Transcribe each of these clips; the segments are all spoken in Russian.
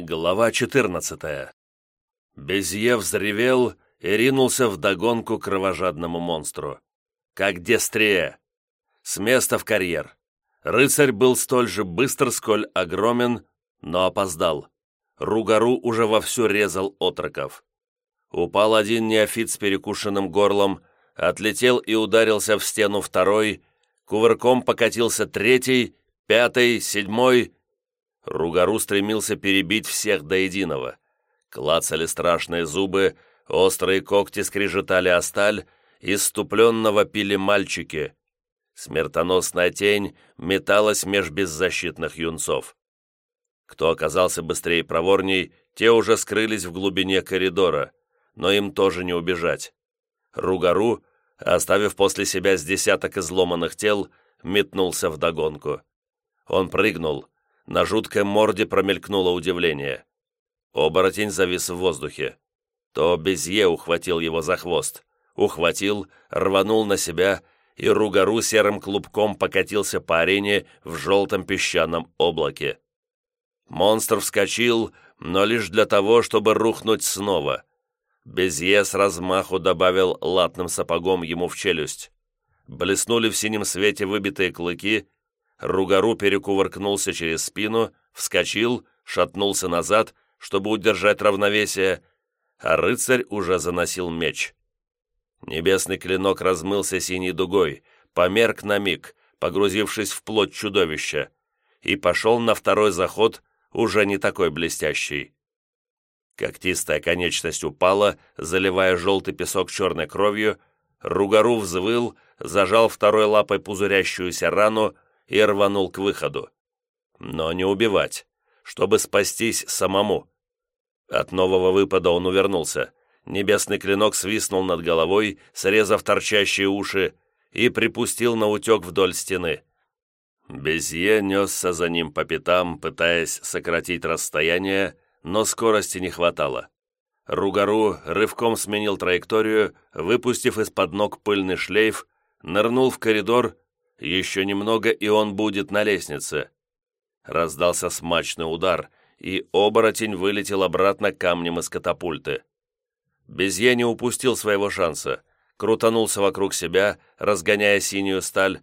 Глава 14 Безье взревел и ринулся вдогонку кровожадному монстру. Как дестрия. С места в карьер. Рыцарь был столь же быстр, сколь огромен, но опоздал. Ругару уже вовсю резал отроков. Упал один неофит с перекушенным горлом, отлетел и ударился в стену второй, кувырком покатился третий, пятый, седьмой, Ругару стремился перебить всех до единого. Клацали страшные зубы, острые когти скрежетали о сталь, иступленно вопили мальчики. Смертоносная тень металась меж беззащитных юнцов. Кто оказался быстрее и проворней, те уже скрылись в глубине коридора, но им тоже не убежать. Ругару, оставив после себя с десяток изломанных тел, метнулся вдогонку. Он прыгнул, на жуткой морде промелькнуло удивление. Оборотень завис в воздухе. То Безье ухватил его за хвост. Ухватил, рванул на себя, и Ругару серым клубком покатился по арене в желтом песчаном облаке. Монстр вскочил, но лишь для того, чтобы рухнуть снова. Безье с размаху добавил латным сапогом ему в челюсть. Блеснули в синем свете выбитые клыки, Ругару перекувыркнулся через спину, вскочил, шатнулся назад, чтобы удержать равновесие, а рыцарь уже заносил меч. Небесный клинок размылся синей дугой, померк на миг, погрузившись в плоть чудовища, и пошел на второй заход, уже не такой блестящий. Когтистая конечность упала, заливая желтый песок черной кровью, Ругару взвыл, зажал второй лапой пузырящуюся рану, и рванул к выходу. Но не убивать, чтобы спастись самому. От нового выпада он увернулся. Небесный клинок свистнул над головой, срезав торчащие уши, и припустил на утек вдоль стены. Безье несся за ним по пятам, пытаясь сократить расстояние, но скорости не хватало. Ругару рывком сменил траекторию, выпустив из-под ног пыльный шлейф, нырнул в коридор еще немного, и он будет на лестнице. Раздался смачный удар, и оборотень вылетел обратно камнем из катапульты. Безье не упустил своего шанса, крутанулся вокруг себя, разгоняя синюю сталь,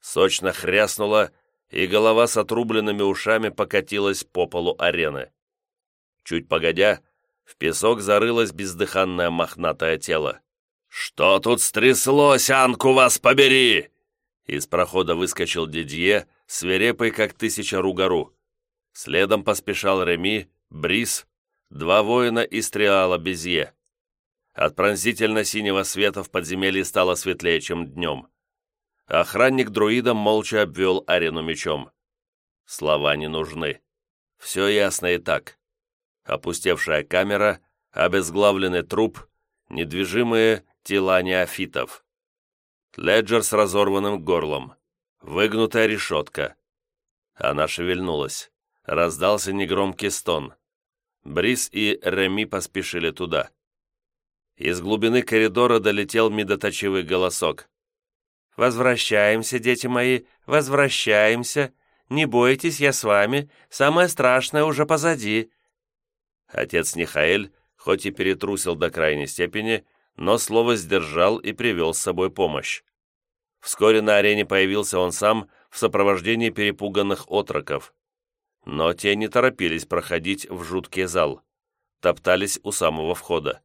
сочно хряснула, и голова с отрубленными ушами покатилась по полу арены. Чуть погодя, в песок зарылось бездыханное мохнатое тело. «Что тут стряслось, Анку вас побери!» Из прохода выскочил Дидье, свирепый, как тысяча ругару. Следом поспешал Реми, Брис, два воина из Триала Безье. От пронзительно-синего света в подземелье стало светлее, чем днем. Охранник друида молча обвел арену мечом. Слова не нужны. Все ясно и так. Опустевшая камера, обезглавленный труп, недвижимые тела неофитов. Леджер с разорванным горлом. Выгнутая решетка. Она шевельнулась. Раздался негромкий стон. Брис и Реми поспешили туда. Из глубины коридора долетел медоточивый голосок. «Возвращаемся, дети мои, возвращаемся. Не бойтесь, я с вами. Самое страшное уже позади». Отец Нихаэль, хоть и перетрусил до крайней степени, но слово сдержал и привел с собой помощь. Вскоре на арене появился он сам в сопровождении перепуганных отроков. Но те не торопились проходить в жуткий зал, топтались у самого входа.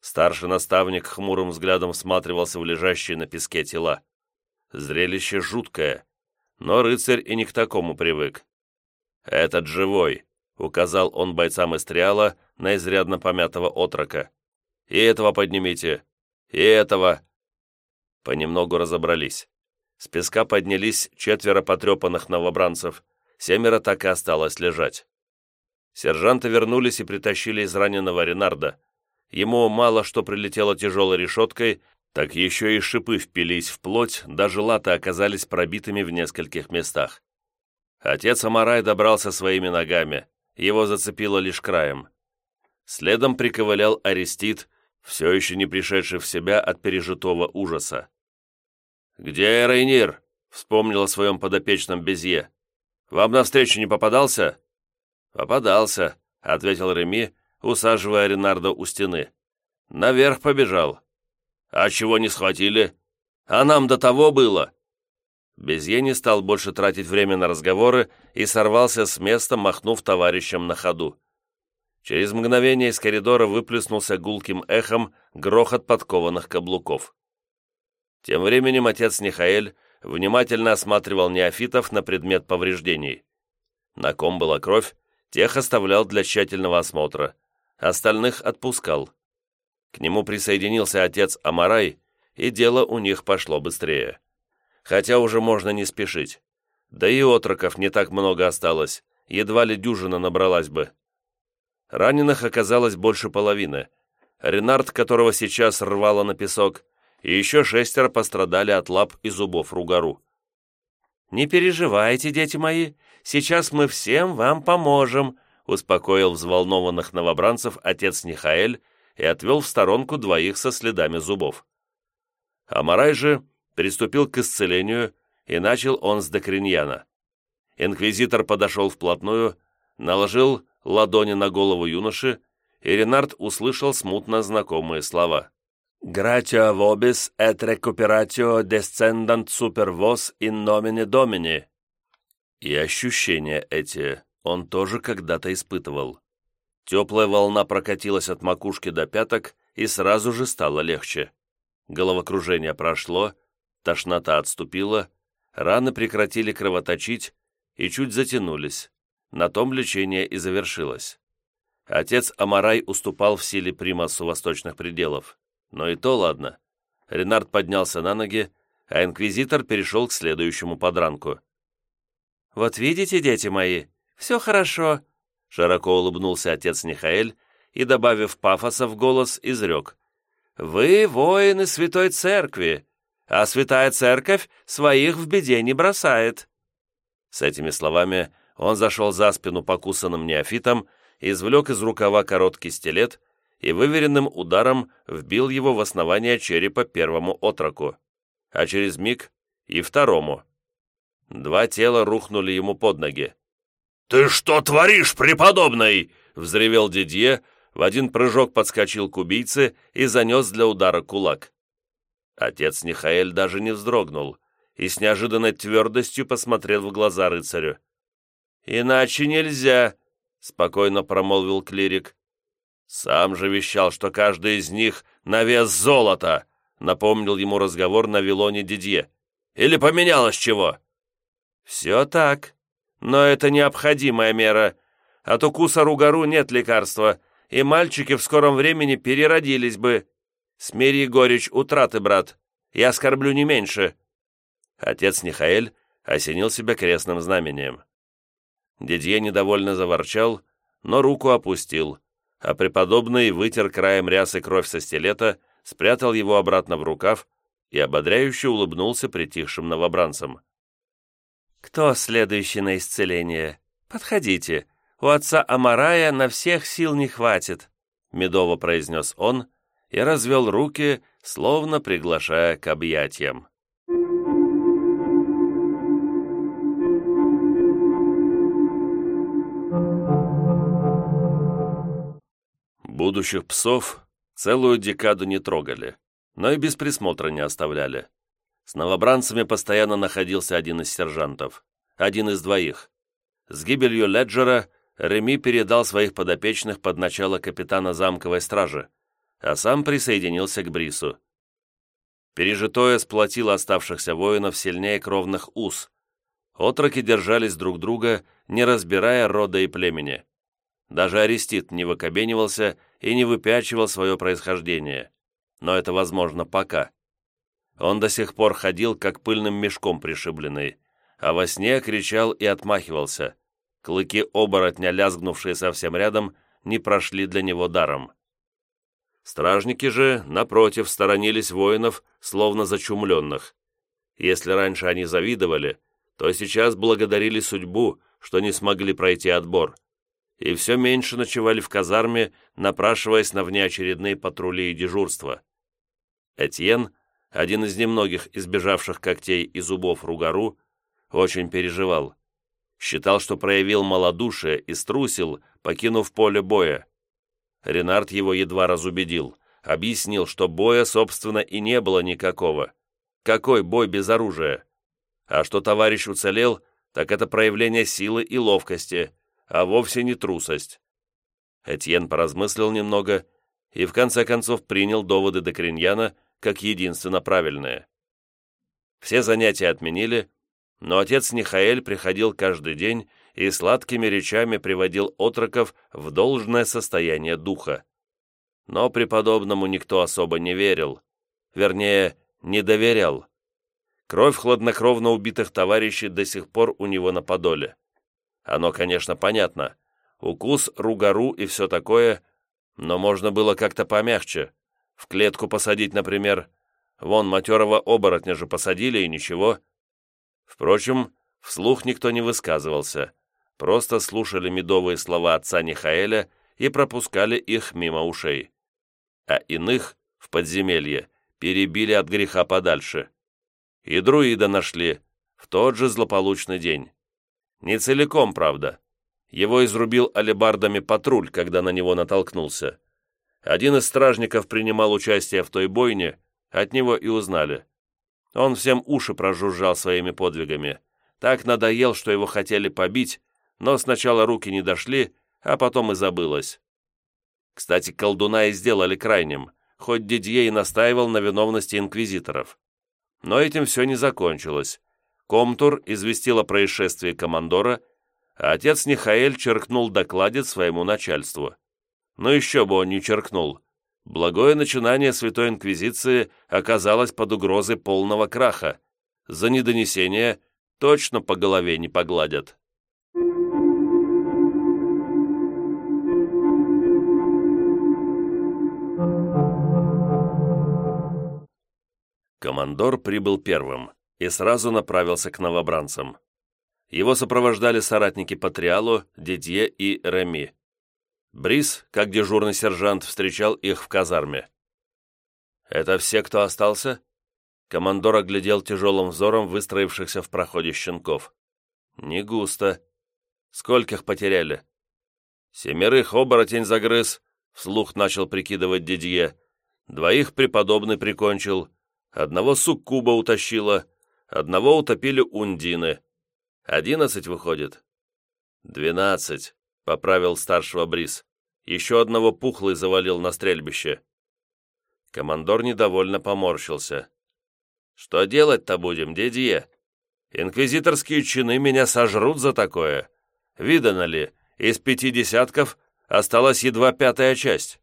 Старший наставник хмурым взглядом всматривался в лежащие на песке тела. Зрелище жуткое, но рыцарь и не к такому привык. «Этот живой», — указал он бойцам из на изрядно помятого отрока. И этого поднимите. И этого. Понемногу разобрались. С песка поднялись четверо потрепанных новобранцев. Семеро так и осталось лежать. Сержанты вернулись и притащили из раненого Ренарда. Ему мало что прилетело тяжелой решеткой, так еще и шипы впились в плоть, даже латы оказались пробитыми в нескольких местах. Отец Амарай добрался своими ногами, его зацепило лишь краем. Следом приковылял Арестит, все еще не пришедший в себя от пережитого ужаса. «Где Рейнир?» — вспомнил о своем подопечном Безье. «Вам навстречу не попадался?» «Попадался», — ответил Реми, усаживая Ренардо у стены. «Наверх побежал». «А чего не схватили? А нам до того было!» Безье не стал больше тратить время на разговоры и сорвался с места, махнув товарищам на ходу. Через мгновение из коридора выплеснулся гулким эхом грохот подкованных каблуков. Тем временем отец Нихаэль внимательно осматривал неофитов на предмет повреждений. На ком была кровь, тех оставлял для тщательного осмотра, остальных отпускал. К нему присоединился отец Амарай, и дело у них пошло быстрее хотя уже можно не спешить. Да и отроков не так много осталось, едва ли дюжина набралась бы. Раненых оказалось больше половины. Ренард, которого сейчас рвало на песок, и еще шестеро пострадали от лап и зубов Ругару. «Не переживайте, дети мои, сейчас мы всем вам поможем», успокоил взволнованных новобранцев отец Нихаэль и отвел в сторонку двоих со следами зубов. Амарай же приступил к исцелению, и начал он с Декриньяна. Инквизитор подошел вплотную, наложил ладони на голову юноши, и Ренард услышал смутно знакомые слова. «Гратио vobis et recuperatio descendant super vos in nomine domini». И ощущения эти он тоже когда-то испытывал. Теплая волна прокатилась от макушки до пяток, и сразу же стало легче. Головокружение прошло, Тошнота отступила, раны прекратили кровоточить и чуть затянулись. На том лечение и завершилось. Отец Амарай уступал в силе примасу восточных пределов. Но и то ладно. Ренард поднялся на ноги, а инквизитор перешел к следующему подранку. «Вот видите, дети мои, все хорошо», — широко улыбнулся отец Нихаэль и, добавив пафоса в голос, изрек. «Вы воины Святой Церкви, а святая церковь своих в беде не бросает». С этими словами он зашел за спину покусанным неофитом, извлек из рукава короткий стилет и выверенным ударом вбил его в основание черепа первому отроку, а через миг и второму. Два тела рухнули ему под ноги. «Ты что творишь, преподобный?» — взревел Дидье, в один прыжок подскочил к убийце и занес для удара кулак. Отец Нихаэль даже не вздрогнул и с неожиданной твердостью посмотрел в глаза рыцарю. «Иначе нельзя», — спокойно промолвил клирик. «Сам же вещал, что каждый из них на вес золота», — напомнил ему разговор на Вилоне Дидье. «Или поменялось чего?» «Все так, но это необходимая мера. От укуса ругару нет лекарства, и мальчики в скором времени переродились бы. Смири горечь утраты, брат. Я оскорблю не меньше». Отец Нихаэль осенил себя крестным знамением. Дидье недовольно заворчал, но руку опустил, а преподобный вытер краем рясы кровь со стилета, спрятал его обратно в рукав и ободряюще улыбнулся притихшим новобранцам. «Кто следующий на исцеление? Подходите. У отца Амарая на всех сил не хватит», — медово произнес он, — и развел руки, словно приглашая к объятиям. Будущих псов целую декаду не трогали, но и без присмотра не оставляли. С новобранцами постоянно находился один из сержантов, один из двоих. С гибелью Леджера Реми передал своих подопечных под начало капитана замковой стражи, а сам присоединился к Брису. Пережитое сплотило оставшихся воинов сильнее кровных уз. Отроки держались друг друга, не разбирая рода и племени. Даже Арестит не выкобенивался и не выпячивал свое происхождение. Но это возможно пока. Он до сих пор ходил, как пыльным мешком пришибленный, а во сне кричал и отмахивался. Клыки оборотня, лязгнувшие совсем рядом, не прошли для него даром. Стражники же, напротив, сторонились воинов, словно зачумленных. Если раньше они завидовали, то сейчас благодарили судьбу, что не смогли пройти отбор, и все меньше ночевали в казарме, напрашиваясь на внеочередные патрули и дежурства. Этьен, один из немногих избежавших когтей и зубов Ругару, очень переживал. Считал, что проявил малодушие и струсил, покинув поле боя. Ренард его едва разубедил, объяснил, что боя, собственно, и не было никакого. Какой бой без оружия? А что товарищ уцелел, так это проявление силы и ловкости, а вовсе не трусость. Этьен поразмыслил немного и в конце концов принял доводы Докриньяна как единственно правильные. Все занятия отменили, но отец Нихаэль приходил каждый день и сладкими речами приводил отроков в должное состояние духа. Но преподобному никто особо не верил, вернее, не доверял. Кровь хладнокровно убитых товарищей до сих пор у него на подоле. Оно, конечно, понятно. Укус, ругару и все такое, но можно было как-то помягче. В клетку посадить, например. Вон матерого оборотня же посадили, и ничего. Впрочем, вслух никто не высказывался. Просто слушали медовые слова отца Нихаэля и пропускали их мимо ушей. А иных в подземелье перебили от греха подальше. И друида нашли в тот же злополучный день. Не целиком, правда. Его изрубил алебардами патруль, когда на него натолкнулся. Один из стражников принимал участие в той бойне, от него и узнали. Он всем уши прожужжал своими подвигами. Так надоел, что его хотели побить, но сначала руки не дошли, а потом и забылось. Кстати, колдуна и сделали крайним, хоть Дидье и настаивал на виновности инквизиторов. Но этим все не закончилось. Комтур известил о происшествии командора, а отец Нихаэль черкнул докладит своему начальству. Но еще бы он не черкнул. Благое начинание Святой Инквизиции оказалось под угрозой полного краха. За недонесение точно по голове не погладят. Командор прибыл первым и сразу направился к новобранцам. Его сопровождали соратники Патриалу, Дидье и Реми. Брис, как дежурный сержант, встречал их в казарме. «Это все, кто остался?» Командор оглядел тяжелым взором выстроившихся в проходе щенков. «Не густо. Скольких потеряли?» «Семерых оборотень загрыз», — вслух начал прикидывать Дидье. «Двоих преподобный прикончил, Одного суккуба утащила, одного утопили ундины. Одиннадцать выходит. Двенадцать, поправил старшего Брис. Еще одного пухлый завалил на стрельбище. Командор недовольно поморщился. «Что делать-то будем, дедье? Инквизиторские чины меня сожрут за такое. Видано ли, из пяти десятков осталась едва пятая часть».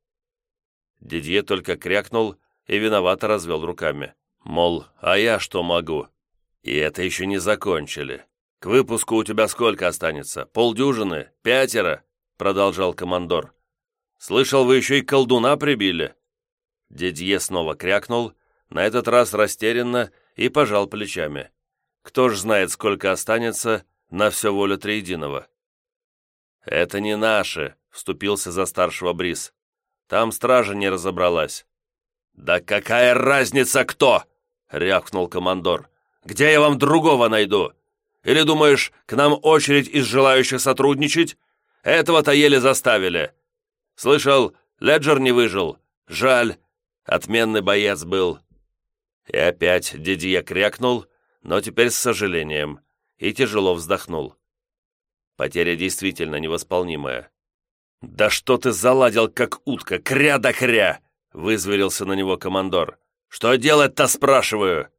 Дидье только крякнул и виновато развел руками. Мол, а я что могу? И это еще не закончили. К выпуску у тебя сколько останется? Полдюжины? Пятеро?» Продолжал командор. «Слышал, вы еще и колдуна прибили?» Дедье снова крякнул, на этот раз растерянно и пожал плечами. «Кто ж знает, сколько останется на все волю Триединого?» «Это не наши», — вступился за старшего Брис. «Там стража не разобралась. «Да какая разница кто?» — рявкнул командор. «Где я вам другого найду? Или думаешь, к нам очередь из желающих сотрудничать? Этого-то еле заставили. Слышал, Леджер не выжил. Жаль, отменный боец был». И опять Дидье крякнул, но теперь с сожалением, и тяжело вздохнул. Потеря действительно невосполнимая. «Да что ты заладил, как утка, кря да кря!» Вызверился на него командор. «Что делать-то, спрашиваю?»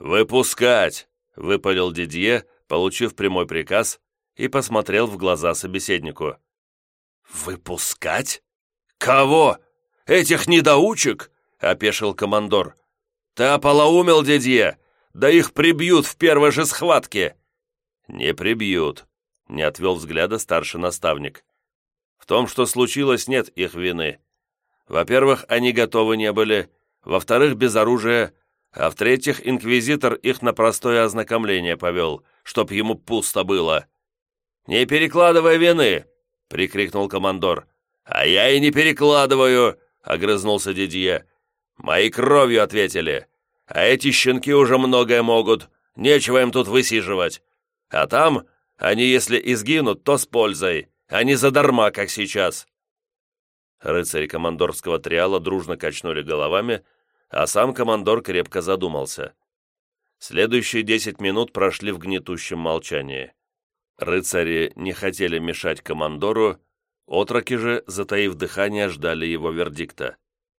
«Выпускать!» — выпалил Дидье, получив прямой приказ, и посмотрел в глаза собеседнику. «Выпускать? Кого? Этих недоучек?» — опешил командор. «Ты ополоумел, Дидье? Да их прибьют в первой же схватке!» «Не прибьют», — не отвел взгляда старший наставник. «В том, что случилось, нет их вины. Во-первых, они готовы не были, во-вторых, без оружия, а в-третьих, инквизитор их на простое ознакомление повел, чтоб ему пусто было. «Не перекладывай вины!» — прикрикнул командор. «А я и не перекладываю!» — огрызнулся Дидье. «Моей кровью ответили. А эти щенки уже многое могут. Нечего им тут высиживать. А там, они если изгинут, то с пользой. а не задарма, как сейчас!» Рыцари командорского триала дружно качнули головами, а сам командор крепко задумался. Следующие десять минут прошли в гнетущем молчании. Рыцари не хотели мешать командору, отроки же, затаив дыхание, ждали его вердикта.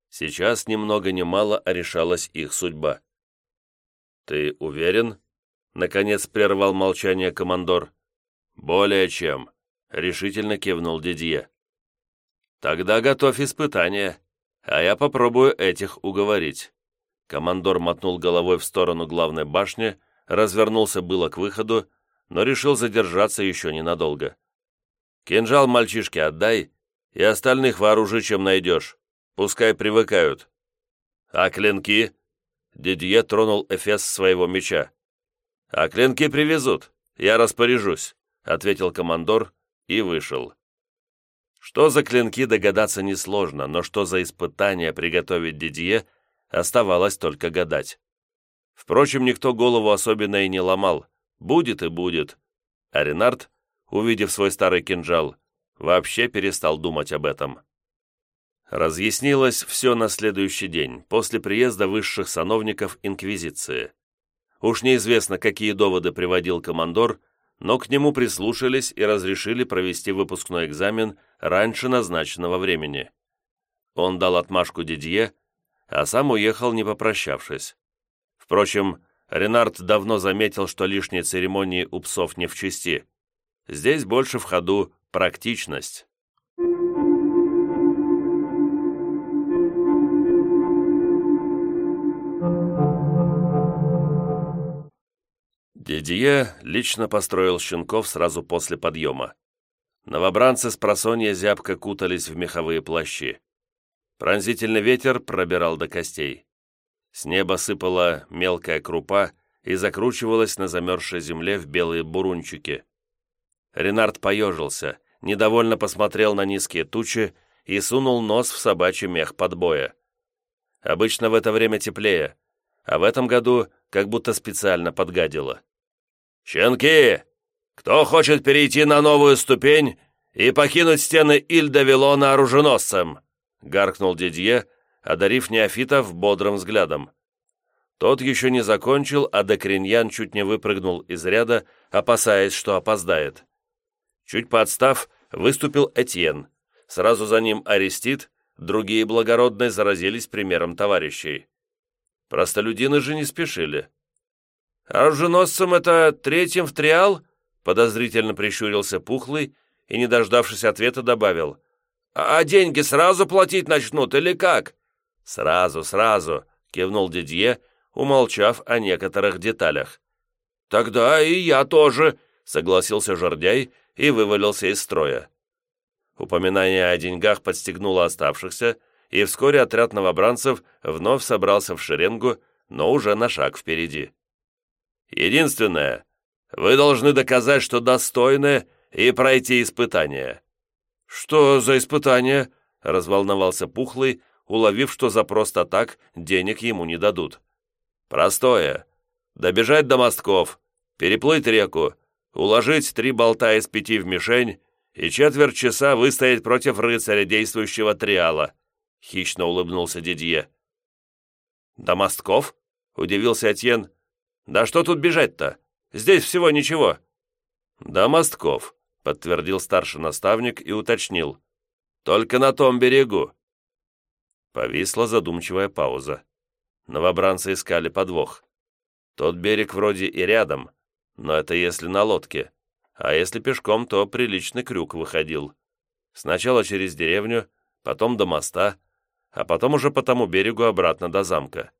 Сейчас ни много ни мало решалась их судьба. «Ты уверен?» — наконец прервал молчание командор. «Более чем», — решительно кивнул Дидье. «Тогда готовь испытание, а я попробую этих уговорить». Командор мотнул головой в сторону главной башни, развернулся было к выходу, но решил задержаться еще ненадолго. «Кинжал мальчишке отдай, и остальных вооружи, чем найдешь. Пускай привыкают». «А клинки?» Дидье тронул эфес своего меча. «А клинки привезут, я распоряжусь», — ответил командор и вышел. Что за клинки догадаться несложно, но что за испытание приготовить Дидье, оставалось только гадать. Впрочем, никто голову особенно и не ломал. Будет и будет. А Ренард, увидев свой старый кинжал, вообще перестал думать об этом. Разъяснилось все на следующий день, после приезда высших сановников Инквизиции. Уж неизвестно, какие доводы приводил командор, но к нему прислушались и разрешили провести выпускной экзамен раньше назначенного времени. Он дал отмашку Дидье, а сам уехал, не попрощавшись. Впрочем, Ренард давно заметил, что лишние церемонии у псов не в чести. Здесь больше в ходу практичность. Дидье лично построил щенков сразу после подъема. Новобранцы с просонья зябко кутались в меховые плащи. Пронзительный ветер пробирал до костей. С неба сыпала мелкая крупа и закручивалась на замерзшей земле в белые бурунчики. Ренард поежился, недовольно посмотрел на низкие тучи и сунул нос в собачий мех подбоя. Обычно в это время теплее, а в этом году как будто специально подгадило. «Щенки! Кто хочет перейти на новую ступень и покинуть стены Ильда-Вилона оруженосцем?» — гаркнул Дидье, одарив неофитов бодрым взглядом. Тот еще не закончил, а Докриньян чуть не выпрыгнул из ряда, опасаясь, что опоздает. Чуть подстав, выступил Этьен. Сразу за ним Арестит, другие благородные заразились примером товарищей. Простолюдины же не спешили. «Оруженосцем это третьим в триал?» Подозрительно прищурился Пухлый и, не дождавшись ответа, добавил. «А деньги сразу платить начнут или как?» «Сразу, сразу», — кивнул Дидье, умолчав о некоторых деталях. «Тогда и я тоже», — согласился Жордяй и вывалился из строя. Упоминание о деньгах подстегнуло оставшихся, и вскоре отряд новобранцев вновь собрался в шеренгу, но уже на шаг впереди. Единственное, вы должны доказать, что достойны, и пройти испытание». «Что за испытание?» — разволновался Пухлый, уловив, что за просто так денег ему не дадут. «Простое. Добежать до мостков, переплыть реку, уложить три болта из пяти в мишень и четверть часа выстоять против рыцаря, действующего триала», — хищно улыбнулся Дидье. «До мостков?» — удивился Этьен. «Да что тут бежать-то? Здесь всего ничего». «До мостков», — подтвердил старший наставник и уточнил. «Только на том берегу». Повисла задумчивая пауза. Новобранцы искали подвох. Тот берег вроде и рядом, но это если на лодке, а если пешком, то приличный крюк выходил. Сначала через деревню, потом до моста, а потом уже по тому берегу обратно до замка.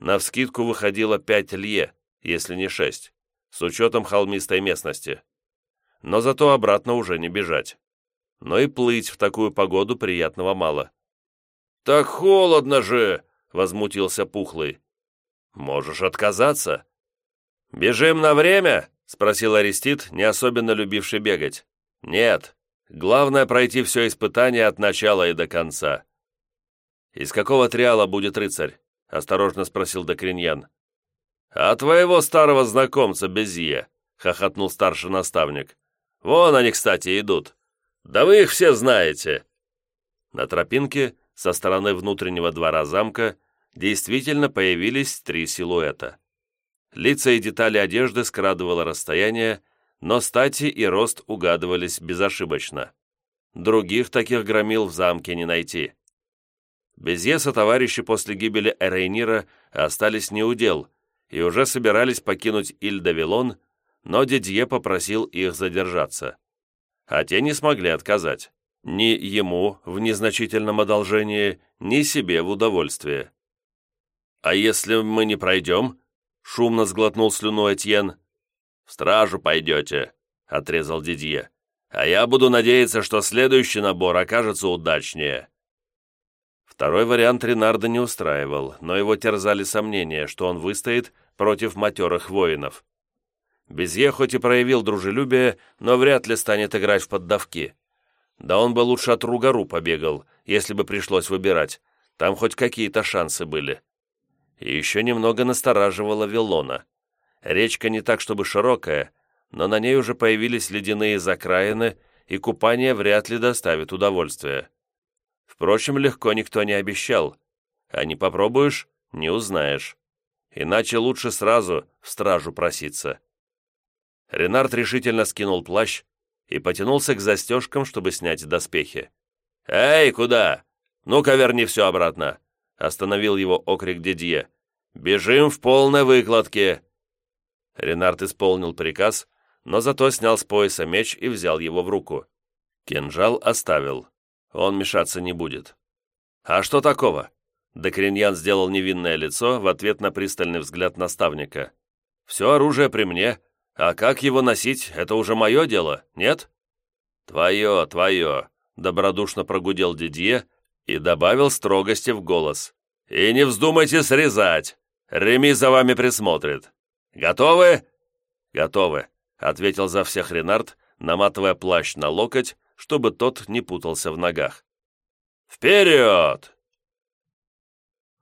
Навскидку выходило пять лье, если не шесть, с учетом холмистой местности. Но зато обратно уже не бежать. Но и плыть в такую погоду приятного мало. «Так холодно же!» — возмутился Пухлый. «Можешь отказаться». «Бежим на время?» — спросил Арестит, не особенно любивший бегать. «Нет. Главное пройти все испытание от начала и до конца». «Из какого триала будет рыцарь?» — осторожно спросил Докриньян. «А твоего старого знакомца Безье», — хохотнул старший наставник. «Вон они, кстати, идут. Да вы их все знаете!» На тропинке со стороны внутреннего двора замка действительно появились три силуэта. Лица и детали одежды скрадывало расстояние, но стати и рост угадывались безошибочно. Других таких громил в замке не найти. Безьеса товарищи после гибели Эрейнира остались неудел и уже собирались покинуть Иль-Давилон, но Дидье попросил их задержаться. А те не смогли отказать. Ни ему в незначительном одолжении, ни себе в удовольствие. «А если мы не пройдем?» — шумно сглотнул слюну Этьен. «В стражу пойдете», — отрезал Дидье. «А я буду надеяться, что следующий набор окажется удачнее». Второй вариант Ренарда не устраивал, но его терзали сомнения, что он выстоит против матерых воинов. Безье хоть и проявил дружелюбие, но вряд ли станет играть в поддавки. Да он бы лучше от Ругару побегал, если бы пришлось выбирать. Там хоть какие-то шансы были. И еще немного настораживала Вилона. Речка не так, чтобы широкая, но на ней уже появились ледяные закраины, и купание вряд ли доставит удовольствия. Впрочем, легко никто не обещал. А не попробуешь — не узнаешь. Иначе лучше сразу в стражу проситься. Ренард решительно скинул плащ и потянулся к застежкам, чтобы снять доспехи. «Эй, куда? Ну-ка верни все обратно!» Остановил его окрик Дидье. «Бежим в полной выкладке!» Ренард исполнил приказ, но зато снял с пояса меч и взял его в руку. Кинжал оставил. Он мешаться не будет. «А что такого?» Докриньян сделал невинное лицо в ответ на пристальный взгляд наставника. «Все оружие при мне, а как его носить, это уже мое дело, нет?» «Твое, твое», — добродушно прогудел Дидье и добавил строгости в голос. «И не вздумайте срезать! Реми за вами присмотрит. Готовы?» «Готовы», — ответил за всех Ренард, наматывая плащ на локоть чтобы тот не путался в ногах. «Вперед!»